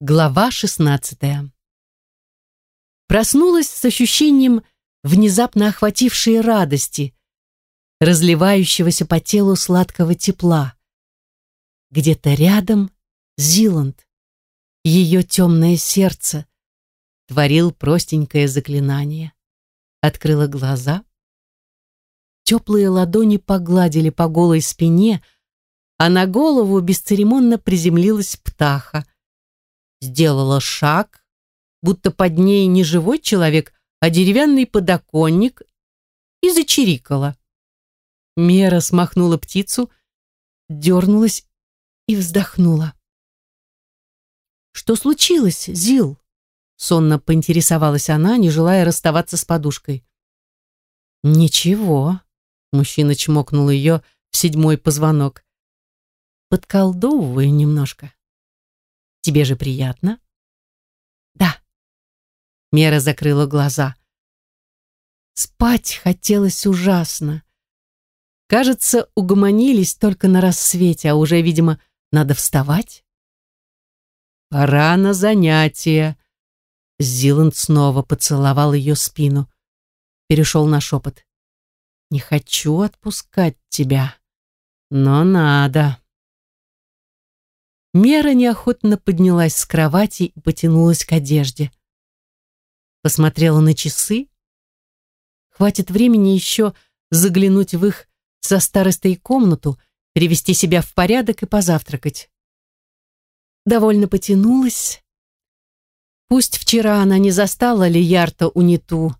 Глава 16 Проснулась с ощущением внезапно охватившей радости, разливающегося по телу сладкого тепла. Где-то рядом Зиланд, ее темное сердце, творил простенькое заклинание. Открыла глаза. Теплые ладони погладили по голой спине, а на голову бесцеремонно приземлилась птаха. Сделала шаг, будто под ней не живой человек, а деревянный подоконник, и зачирикала. Мера смахнула птицу, дернулась и вздохнула. «Что случилось, Зил?» Сонно поинтересовалась она, не желая расставаться с подушкой. «Ничего», — мужчина чмокнул ее в седьмой позвонок. «Подколдовываю немножко. Тебе же приятно?» «Да». Мера закрыла глаза. Спать хотелось ужасно. Кажется, угомонились только на рассвете, а уже, видимо, надо вставать. «Пора на занятия!» Зиланд снова поцеловал ее спину. Перешел на шепот. «Не хочу отпускать тебя, но надо». Мера неохотно поднялась с кровати и потянулась к одежде. Посмотрела на часы. Хватит времени еще заглянуть в их со старостой комнату, привести себя в порядок и позавтракать. Довольно потянулась. Пусть вчера она не застала Лиярта униту,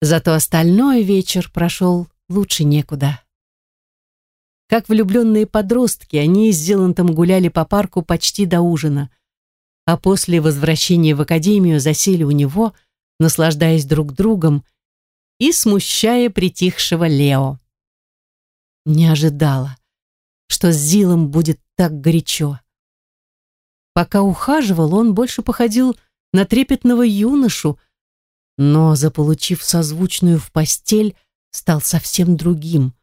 зато остальной вечер прошел лучше некуда. Как влюбленные подростки, они с Зелантом гуляли по парку почти до ужина, а после возвращения в академию засели у него, наслаждаясь друг другом и смущая притихшего Лео. Не ожидала, что с Зилом будет так горячо. Пока ухаживал, он больше походил на трепетного юношу, но, заполучив созвучную в постель, стал совсем другим.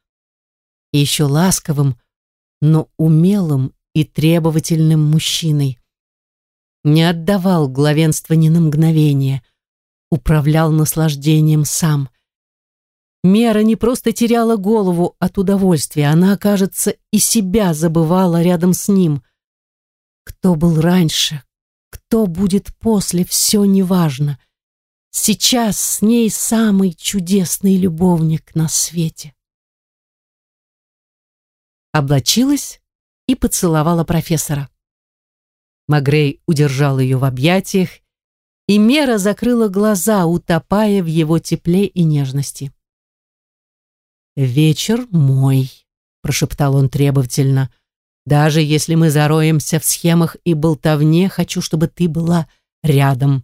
И еще ласковым, но умелым и требовательным мужчиной. Не отдавал главенства ни на мгновение, управлял наслаждением сам. Мера не просто теряла голову от удовольствия, она, кажется, и себя забывала рядом с ним. Кто был раньше, кто будет после, все неважно. Сейчас с ней самый чудесный любовник на свете. Облачилась и поцеловала профессора. Магрей удержал ее в объятиях, и Мера закрыла глаза, утопая в его тепле и нежности. «Вечер мой», — прошептал он требовательно. «Даже если мы зароемся в схемах и болтовне, хочу, чтобы ты была рядом».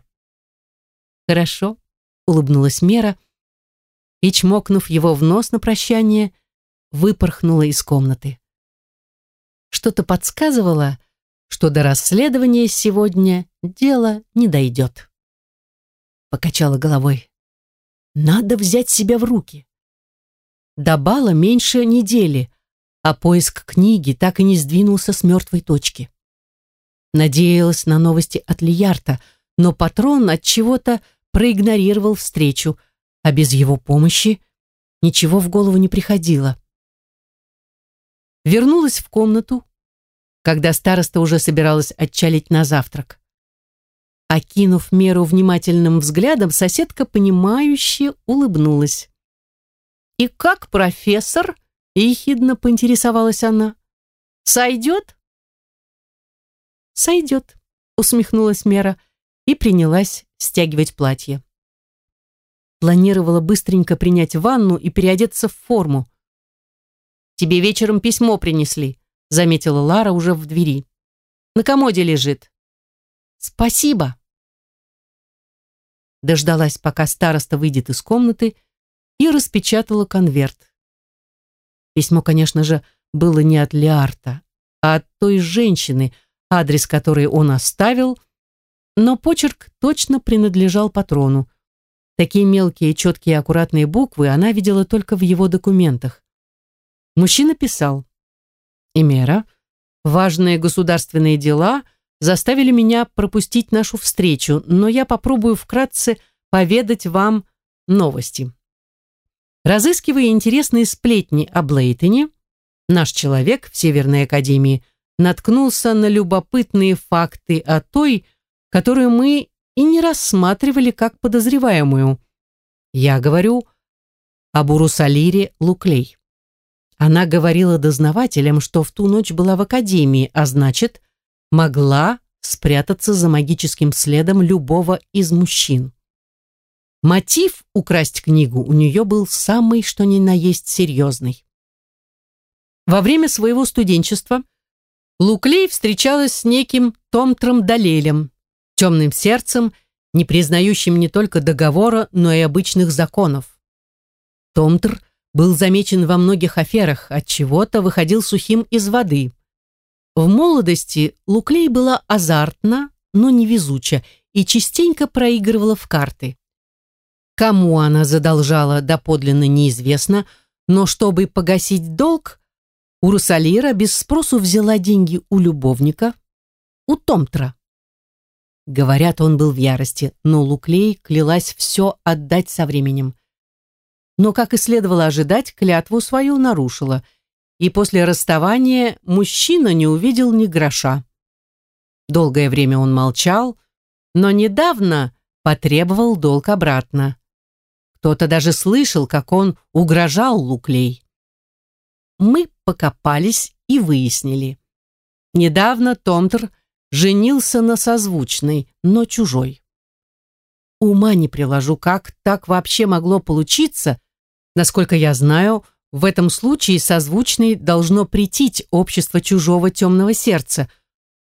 «Хорошо», — улыбнулась Мера и, чмокнув его в нос на прощание, выпорхнула из комнаты. Что-то подсказывало, что до расследования сегодня дело не дойдет. Покачала головой. «Надо взять себя в руки». До бала меньше недели, а поиск книги так и не сдвинулся с мертвой точки. Надеялась на новости от Лиярта, но патрон от чего-то проигнорировал встречу, а без его помощи ничего в голову не приходило. Вернулась в комнату, когда староста уже собиралась отчалить на завтрак. Окинув меру внимательным взглядом, соседка, понимающе улыбнулась. «И как профессор?» — ехидно поинтересовалась она. «Сойдет?» «Сойдет», — усмехнулась Мера и принялась стягивать платье. Планировала быстренько принять ванну и переодеться в форму. «Тебе вечером письмо принесли», — заметила Лара уже в двери. «На комоде лежит». «Спасибо». Дождалась, пока староста выйдет из комнаты, и распечатала конверт. Письмо, конечно же, было не от Леарта, а от той женщины, адрес которой он оставил, но почерк точно принадлежал патрону. Такие мелкие, четкие, аккуратные буквы она видела только в его документах. Мужчина писал «Имера, важные государственные дела заставили меня пропустить нашу встречу, но я попробую вкратце поведать вам новости. Разыскивая интересные сплетни о Блейтоне, наш человек в Северной Академии наткнулся на любопытные факты о той, которую мы и не рассматривали как подозреваемую. Я говорю об Урусалире Луклей. Она говорила дознавателям, что в ту ночь была в академии, а значит, могла спрятаться за магическим следом любого из мужчин. Мотив украсть книгу у нее был самый что ни на есть серьезный. Во время своего студенчества Луклей встречалась с неким Томтром Далелем, темным сердцем, не признающим не только договора, но и обычных законов. Томтр был замечен во многих аферах, от чего-то выходил сухим из воды. В молодости Луклей была азартна, но невезуча и частенько проигрывала в карты. Кому она задолжала, доподлинно неизвестно, но чтобы погасить долг, Урусалира без спросу взяла деньги у любовника, у Томтра. Говорят, он был в ярости, но Луклей клялась все отдать со временем но, как и следовало ожидать, клятву свою нарушила, и после расставания мужчина не увидел ни гроша. Долгое время он молчал, но недавно потребовал долг обратно. Кто-то даже слышал, как он угрожал Луклей. Мы покопались и выяснили. Недавно Томтер женился на созвучной, но чужой. Ума не приложу, как так вообще могло получиться, Насколько я знаю, в этом случае созвучный должно претить общество чужого темного сердца.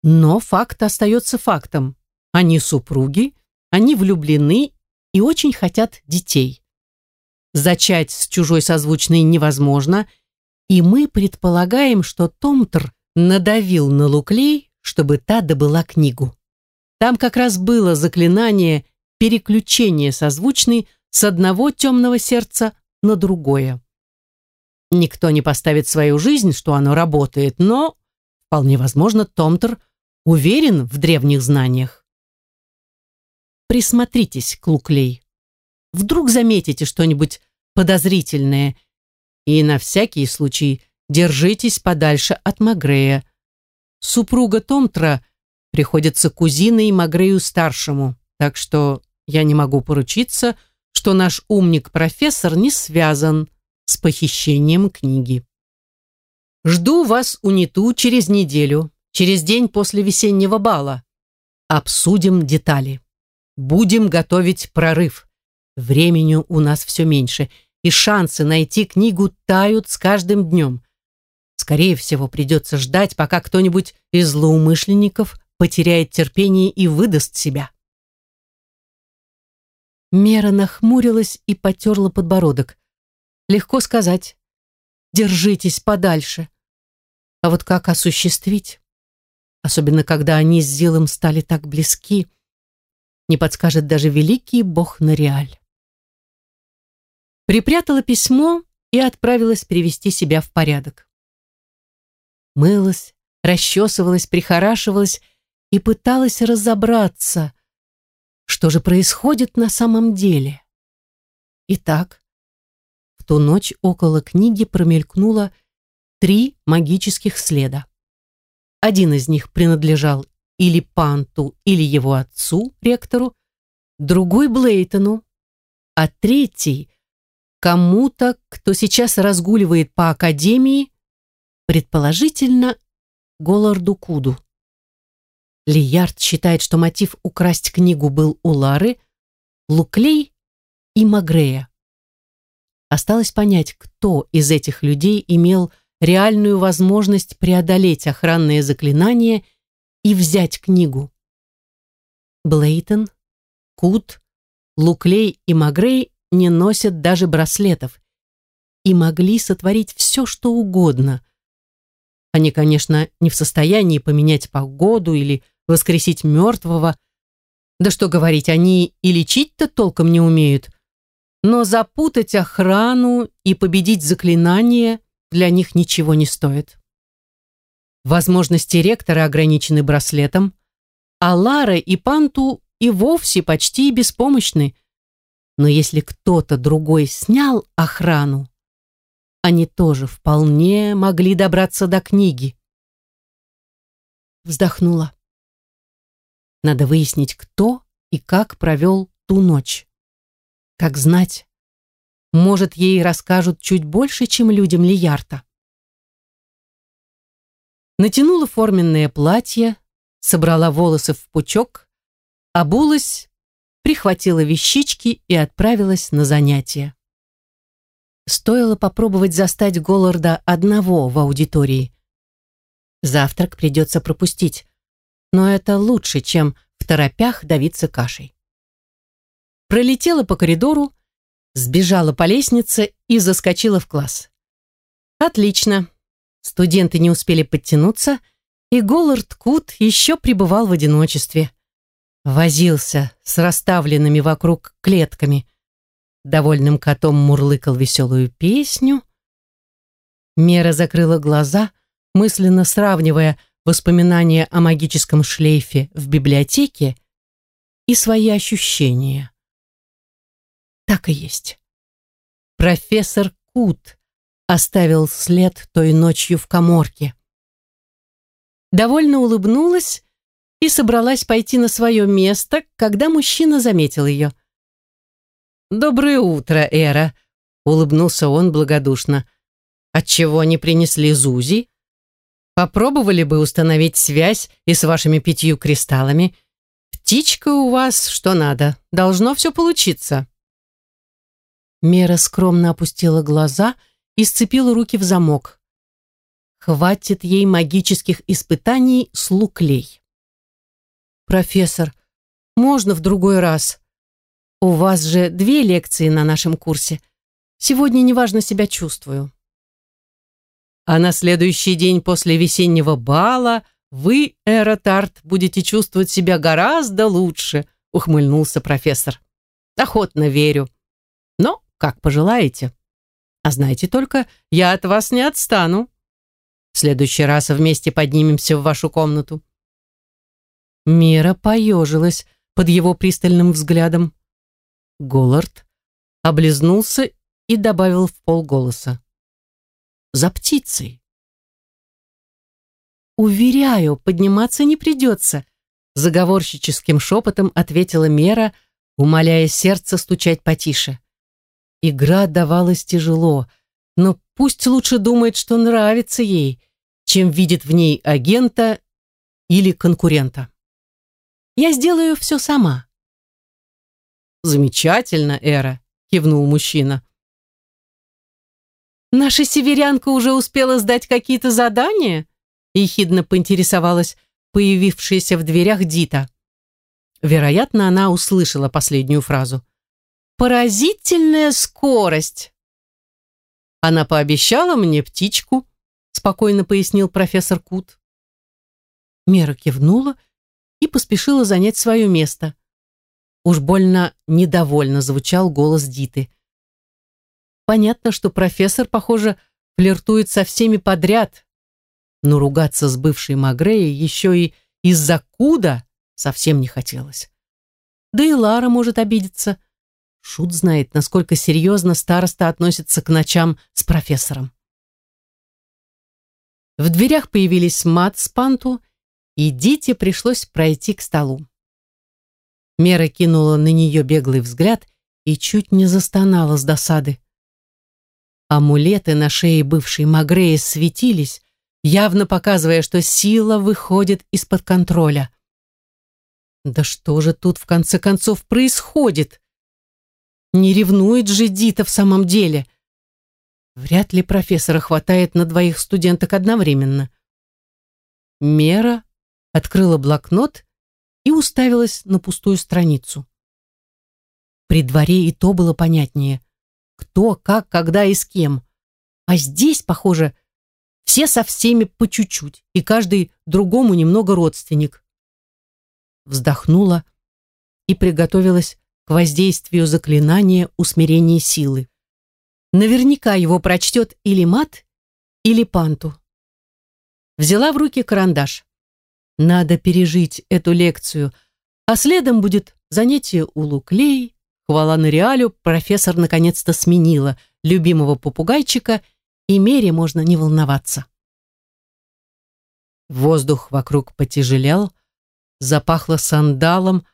Но факт остается фактом. Они супруги, они влюблены и очень хотят детей. Зачать с чужой созвучной невозможно, и мы предполагаем, что Томтр надавил на Луклей, чтобы та добыла книгу. Там как раз было заклинание переключения созвучной с одного темного сердца на другое. Никто не поставит свою жизнь, что оно работает, но, вполне возможно, Томтер уверен в древних знаниях. Присмотритесь к Луклей. Вдруг заметите что-нибудь подозрительное, и на всякий случай держитесь подальше от Магрея. Супруга Томтра приходится кузиной Магрею-старшему, так что я не могу поручиться, что наш умник-профессор не связан с похищением книги. Жду вас у НИТУ через неделю, через день после весеннего бала. Обсудим детали. Будем готовить прорыв. Времени у нас все меньше, и шансы найти книгу тают с каждым днем. Скорее всего, придется ждать, пока кто-нибудь из злоумышленников потеряет терпение и выдаст себя. Мера нахмурилась и потерла подбородок. Легко сказать. Держитесь подальше. А вот как осуществить? Особенно, когда они с Зилом стали так близки, не подскажет даже великий бог Нориаль. Припрятала письмо и отправилась привести себя в порядок. Мылась, расчесывалась, прихорашивалась и пыталась разобраться, что же происходит на самом деле? Итак, в ту ночь около книги промелькнуло три магических следа. Один из них принадлежал или Панту, или его отцу, ректору, другой Блейтону, а третий кому-то, кто сейчас разгуливает по академии, предположительно, Голарду Куду. Лиярд считает, что мотив украсть книгу был у Лары, Луклей и Магрея. Осталось понять, кто из этих людей имел реальную возможность преодолеть охранное заклинание и взять книгу. Блейтон, Кут, Луклей и Магрей не носят даже браслетов и могли сотворить все, что угодно. Они, конечно, не в состоянии поменять погоду или воскресить мертвого. Да что говорить, они и лечить-то толком не умеют. Но запутать охрану и победить заклинание для них ничего не стоит. Возможности ректора ограничены браслетом, а Лара и Панту и вовсе почти беспомощны. Но если кто-то другой снял охрану, они тоже вполне могли добраться до книги. Вздохнула. Надо выяснить, кто и как провел ту ночь. Как знать, может, ей расскажут чуть больше, чем людям Лиярта. Натянула форменное платье, собрала волосы в пучок, обулась, прихватила вещички и отправилась на занятия. Стоило попробовать застать Голларда одного в аудитории. Завтрак придется пропустить, но это лучше, чем в торопях давиться кашей. Пролетела по коридору, сбежала по лестнице и заскочила в класс. Отлично. Студенты не успели подтянуться, и Голлард Кут еще пребывал в одиночестве. Возился с расставленными вокруг клетками. Довольным котом мурлыкал веселую песню. Мера закрыла глаза, мысленно сравнивая воспоминания о магическом шлейфе в библиотеке и свои ощущения. Так и есть. Профессор Кут оставил след той ночью в коморке. Довольно улыбнулась и собралась пойти на свое место, когда мужчина заметил ее. «Доброе утро, Эра», — улыбнулся он благодушно. «Отчего не принесли Зузи? Попробовали бы установить связь и с вашими пятью кристаллами. Птичка у вас что надо, должно все получиться». Мера скромно опустила глаза и сцепила руки в замок. Хватит ей магических испытаний с луклей. «Профессор, можно в другой раз? У вас же две лекции на нашем курсе. Сегодня неважно себя чувствую». А на следующий день после весеннего бала вы, Эра Тарт, будете чувствовать себя гораздо лучше, ухмыльнулся профессор. Охотно верю. Но как пожелаете. А знаете только, я от вас не отстану. В следующий раз вместе поднимемся в вашу комнату. Мира поежилась под его пристальным взглядом. Голлард облизнулся и добавил в полголоса. «За птицей». «Уверяю, подниматься не придется», заговорщическим шепотом ответила Мера, умоляя сердце стучать потише. Игра давалась тяжело, но пусть лучше думает, что нравится ей, чем видит в ней агента или конкурента. Я сделаю все сама. Замечательно, Эра, кивнул мужчина. Наша северянка уже успела сдать какие-то задания? Ехидно поинтересовалась появившаяся в дверях Дита. Вероятно, она услышала последнюю фразу. Поразительная скорость. Она пообещала мне птичку, спокойно пояснил профессор Кут. Мера кивнула и поспешила занять свое место. Уж больно недовольно звучал голос Диты. Понятно, что профессор, похоже, флиртует со всеми подряд, но ругаться с бывшей Магреей еще и из-за куда совсем не хотелось. Да и Лара может обидеться. Шут знает, насколько серьезно староста относится к ночам с профессором. В дверях появились мат с панту, и Дите пришлось пройти к столу. Мера кинула на нее беглый взгляд и чуть не застонала с досады. Амулеты на шее бывшей Магреи светились, явно показывая, что сила выходит из-под контроля. Да что же тут в конце концов происходит? Не ревнует же Дита в самом деле. Вряд ли профессора хватает на двоих студенток одновременно. Мера открыла блокнот и уставилась на пустую страницу. При дворе и то было понятнее. Кто, как, когда и с кем. А здесь, похоже, все со всеми по чуть-чуть, и каждый другому немного родственник. Вздохнула и приготовилась к воздействию заклинания усмирения силы. Наверняка его прочтет или мат, или панту. Взяла в руки карандаш. Надо пережить эту лекцию, а следом будет занятие у Луклей, хвала реалю, профессор наконец-то сменила любимого попугайчика, и Мере можно не волноваться. Воздух вокруг потяжелел, запахло сандалом,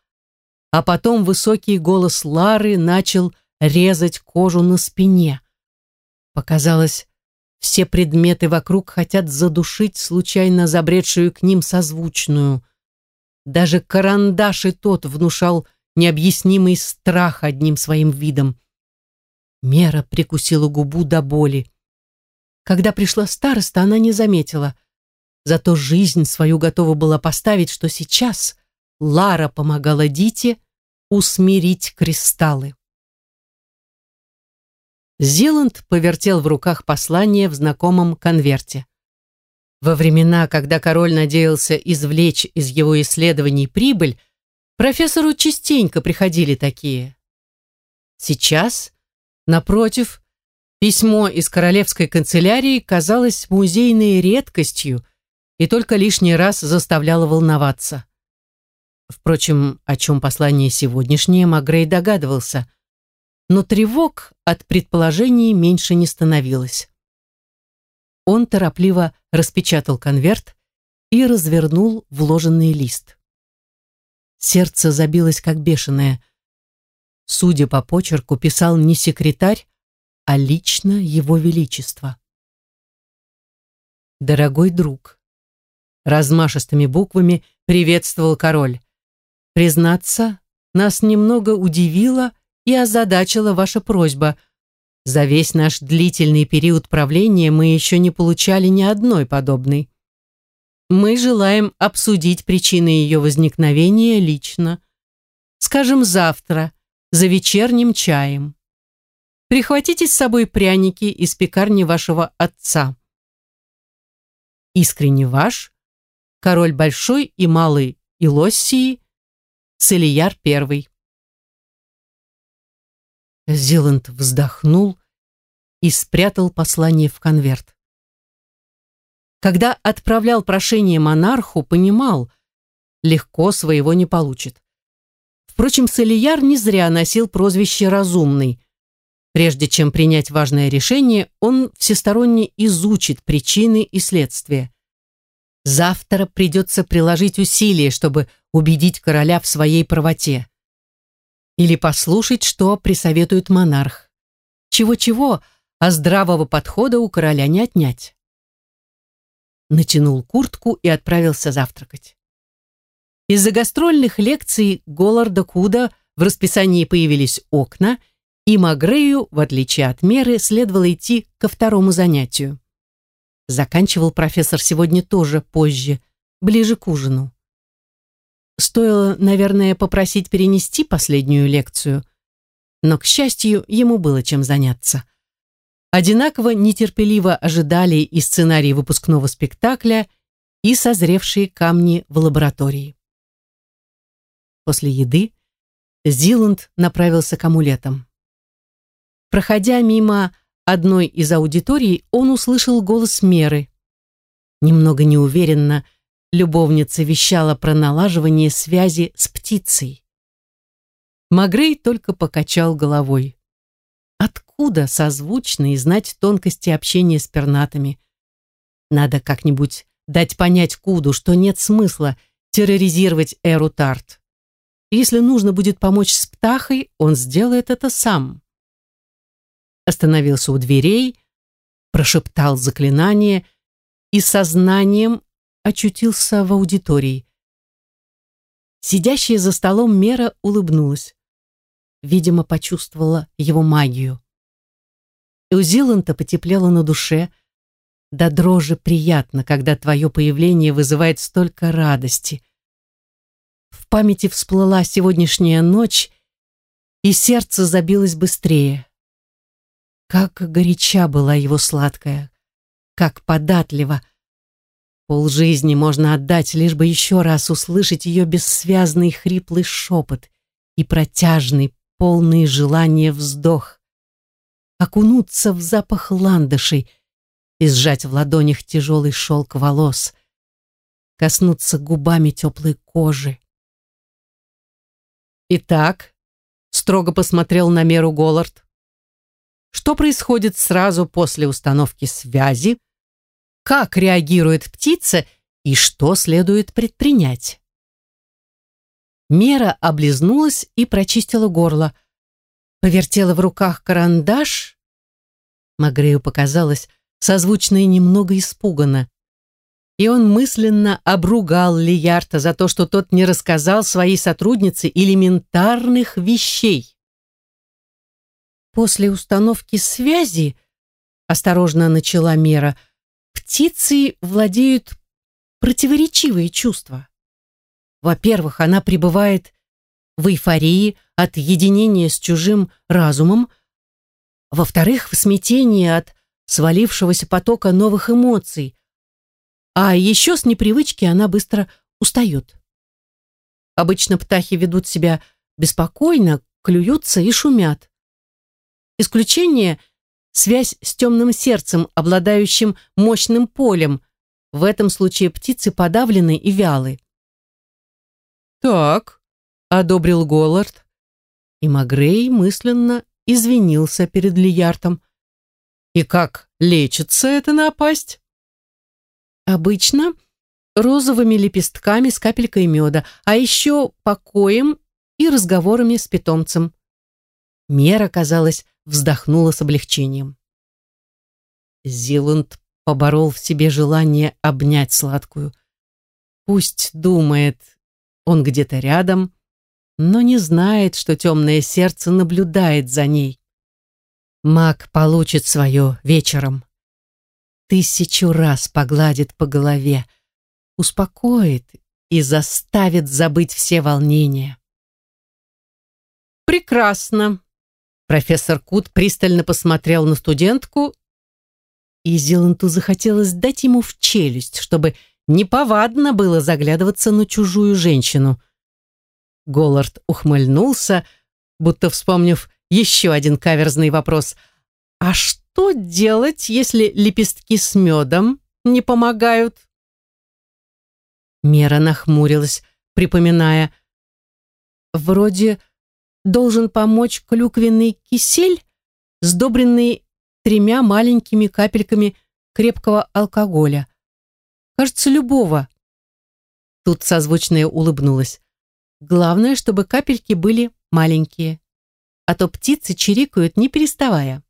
а потом высокий голос Лары начал резать кожу на спине. Показалось, все предметы вокруг хотят задушить случайно забредшую к ним созвучную. Даже карандаш и тот внушал необъяснимый страх одним своим видом. Мера прикусила губу до боли. Когда пришла староста, она не заметила. Зато жизнь свою готова была поставить, что сейчас Лара помогала Дите усмирить кристаллы. Зиланд повертел в руках послание в знакомом конверте. Во времена, когда король надеялся извлечь из его исследований прибыль, профессору частенько приходили такие. Сейчас, напротив, письмо из королевской канцелярии казалось музейной редкостью и только лишний раз заставляло волноваться. Впрочем, о чем послание сегодняшнее Магрей догадывался – но тревог от предположений меньше не становилось. Он торопливо распечатал конверт и развернул вложенный лист. Сердце забилось как бешеное. Судя по почерку, писал не секретарь, а лично его величество. «Дорогой друг», — размашистыми буквами приветствовал король, «признаться, нас немного удивило, — и озадачила ваша просьба. За весь наш длительный период правления мы еще не получали ни одной подобной. Мы желаем обсудить причины ее возникновения лично. Скажем, завтра, за вечерним чаем. Прихватите с собой пряники из пекарни вашего отца. Искренне ваш, король Большой и Малый Илоссии, Целияр Первый. Зиланд вздохнул и спрятал послание в конверт. Когда отправлял прошение монарху, понимал, легко своего не получит. Впрочем, Салияр не зря носил прозвище «разумный». Прежде чем принять важное решение, он всесторонне изучит причины и следствия. Завтра придется приложить усилия, чтобы убедить короля в своей правоте или послушать, что присоветует монарх. Чего-чего, а здравого подхода у короля не отнять. Натянул куртку и отправился завтракать. Из-за гастрольных лекций Голларда Куда в расписании появились окна, и Магрею, в отличие от меры, следовало идти ко второму занятию. Заканчивал профессор сегодня тоже позже, ближе к ужину. Стоило, наверное, попросить перенести последнюю лекцию, но, к счастью, ему было чем заняться. Одинаково нетерпеливо ожидали и сценарий выпускного спектакля, и созревшие камни в лаборатории. После еды Зиланд направился к амулетам. Проходя мимо одной из аудиторий, он услышал голос Меры. Немного неуверенно, любовница вещала про налаживание связи с птицей. Магрей только покачал головой. Откуда созвучно и знать тонкости общения с пернатами? Надо как-нибудь дать понять Куду, что нет смысла терроризировать Эру Тарт. Если нужно будет помочь с птахой, он сделает это сам. Остановился у дверей, прошептал заклинание и сознанием очутился в аудитории. Сидящая за столом Мера улыбнулась. Видимо, почувствовала его магию. И у Зиланта потеплело на душе. Да дрожи приятно, когда твое появление вызывает столько радости. В памяти всплыла сегодняшняя ночь, и сердце забилось быстрее. Как горяча была его сладкая, как податлива, Полжизни можно отдать, лишь бы еще раз услышать ее бессвязный хриплый шепот и протяжный, полный желания вздох. Окунуться в запах ландышей и сжать в ладонях тяжелый шелк волос. коснуться губами теплой кожи. «Итак», — строго посмотрел на меру Голлард, «что происходит сразу после установки связи, как реагирует птица и что следует предпринять?» Мера облизнулась и прочистила горло. Повертела в руках карандаш. Магрею показалось, созвучно и немного испуганно и он мысленно обругал Лиярта за то, что тот не рассказал своей сотруднице элементарных вещей. После установки связи, осторожно начала Мера, птицы владеют противоречивые чувства. Во-первых, она пребывает в эйфории от единения с чужим разумом, во-вторых, в смятении от свалившегося потока новых эмоций, а еще с непривычки она быстро устает. Обычно птахи ведут себя беспокойно, клюются и шумят. Исключение – связь с темным сердцем, обладающим мощным полем. В этом случае птицы подавлены и вялы. «Так», – одобрил Голлард. И Магрей мысленно извинился перед Лияртом. «И как лечится эта напасть?» Обычно розовыми лепестками с капелькой меда, а еще покоем и разговорами с питомцем. Мера, казалось, вздохнула с облегчением. Зиланд поборол в себе желание обнять сладкую. Пусть думает, он где-то рядом, но не знает, что темное сердце наблюдает за ней. Маг получит свое вечером тысячу раз погладит по голове, успокоит и заставит забыть все волнения. «Прекрасно!» Профессор Кут пристально посмотрел на студентку, и Зеланту захотелось дать ему в челюсть, чтобы неповадно было заглядываться на чужую женщину. Голлард ухмыльнулся, будто вспомнив еще один каверзный вопрос. «А что?» Делать, если лепестки с медом не помогают? Мера нахмурилась, припоминая. Вроде должен помочь клюквенный кисель, сдобренный тремя маленькими капельками крепкого алкоголя. Кажется, любого. Тут созвучная улыбнулась. Главное, чтобы капельки были маленькие, а то птицы чирикают, не переставая.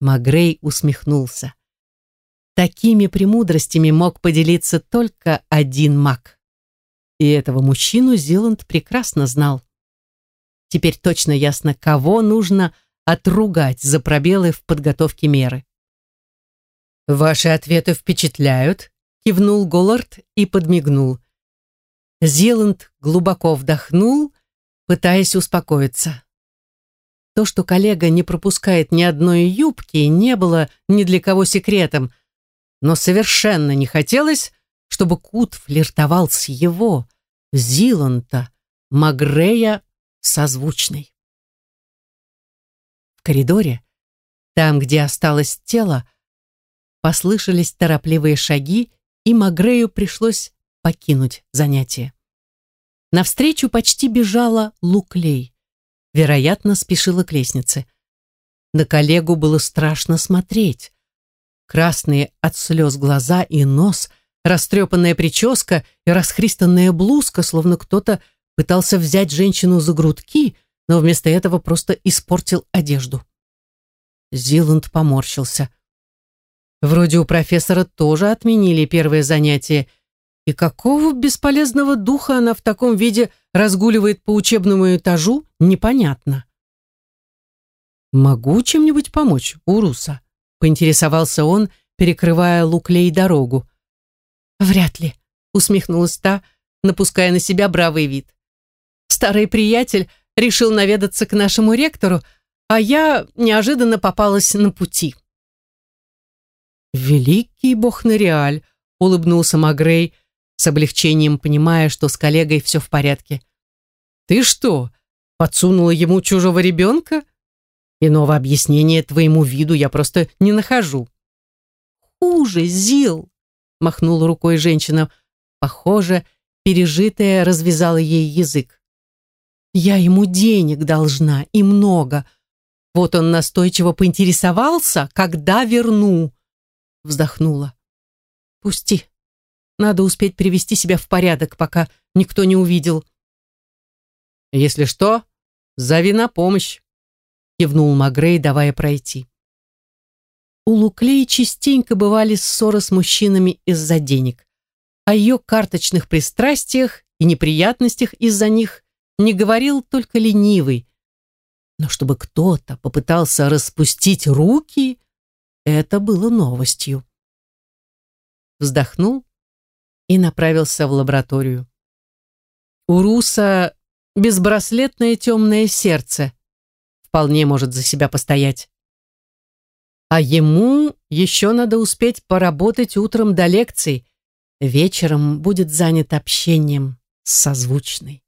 Магрей усмехнулся. Такими премудростями мог поделиться только один маг. И этого мужчину Зиланд прекрасно знал. Теперь точно ясно, кого нужно отругать за пробелы в подготовке меры. «Ваши ответы впечатляют», — кивнул Голлард и подмигнул. Зиланд глубоко вдохнул, пытаясь успокоиться. То, что коллега не пропускает ни одной юбки, не было ни для кого секретом, но совершенно не хотелось, чтобы Кут флиртовал с его, Зиланта, Магрея созвучной. В коридоре, там, где осталось тело, послышались торопливые шаги, и Магрею пришлось покинуть занятие. Навстречу почти бежала Луклей вероятно, спешила к лестнице. На коллегу было страшно смотреть. Красные от слез глаза и нос, растрепанная прическа и расхристанная блузка, словно кто-то пытался взять женщину за грудки, но вместо этого просто испортил одежду. Зиланд поморщился. Вроде у профессора тоже отменили первое занятие, и какого бесполезного духа она в таком виде разгуливает по учебному этажу, непонятно. «Могу чем-нибудь помочь, Уруса?» — поинтересовался он, перекрывая луклей дорогу. «Вряд ли», — усмехнулась та, напуская на себя бравый вид. «Старый приятель решил наведаться к нашему ректору, а я неожиданно попалась на пути». «Великий бог Нориаль», — улыбнулся Магрей, с облегчением понимая, что с коллегой все в порядке. «Ты что, подсунула ему чужого ребенка? Иного объяснения твоему виду я просто не нахожу». «Хуже, Зил!» махнула рукой женщина. Похоже, пережитое развязало ей язык. Я ему денег должна, и много. Вот он настойчиво поинтересовался, когда верну. Вздохнула. Пусти. Надо успеть привести себя в порядок, пока никто не увидел. Если что, зови на помощь, кивнул Магрей, давая пройти. У Луклей частенько бывали ссоры с мужчинами из-за денег. О ее карточных пристрастиях и неприятностях из-за них не говорил только ленивый. Но чтобы кто-то попытался распустить руки, это было новостью. Вздохнул и направился в лабораторию. У Руса безбраслетное темное сердце вполне может за себя постоять. А ему еще надо успеть поработать утром до лекций, вечером будет занят общением с созвучной.